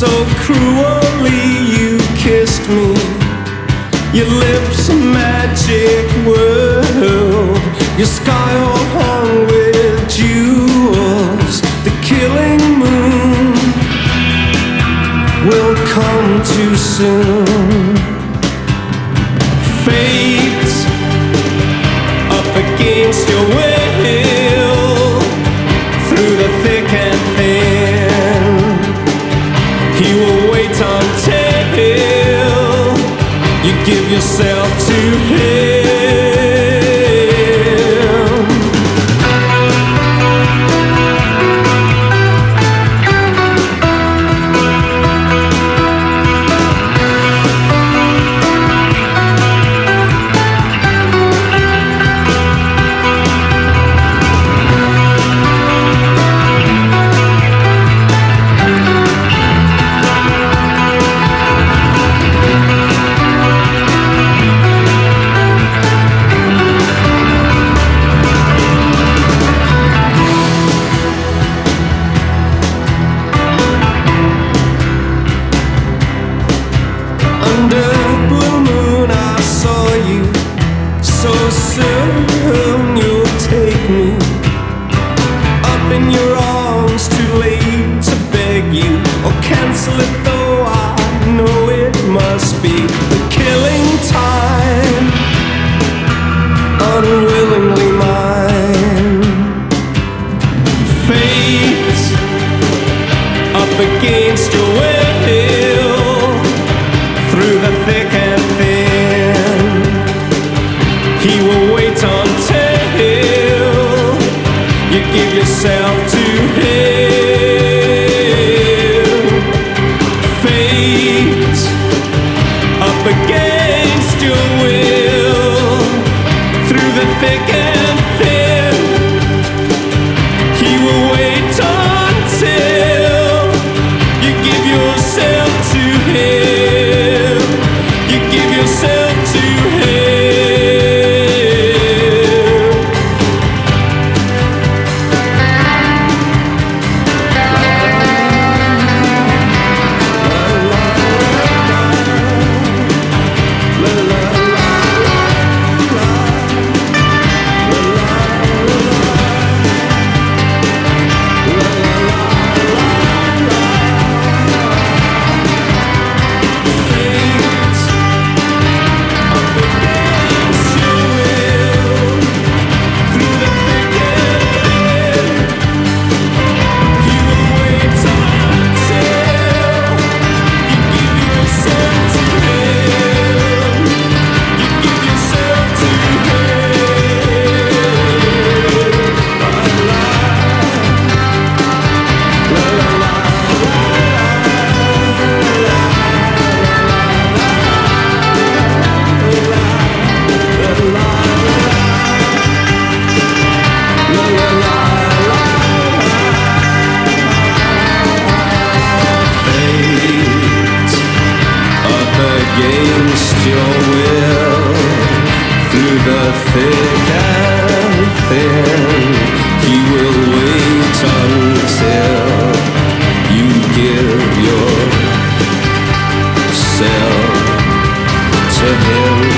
so cruelly you kissed me. Your lips a magic world, your sky all hung with jewels. The killing moon will come too soon. Yourself in your arms. Too late to beg you or cancel it, though I know it must be the killing time. Unwillingly mine. Fate up against your will through the thick through the thick and thin. He will wait until you give yourself to him.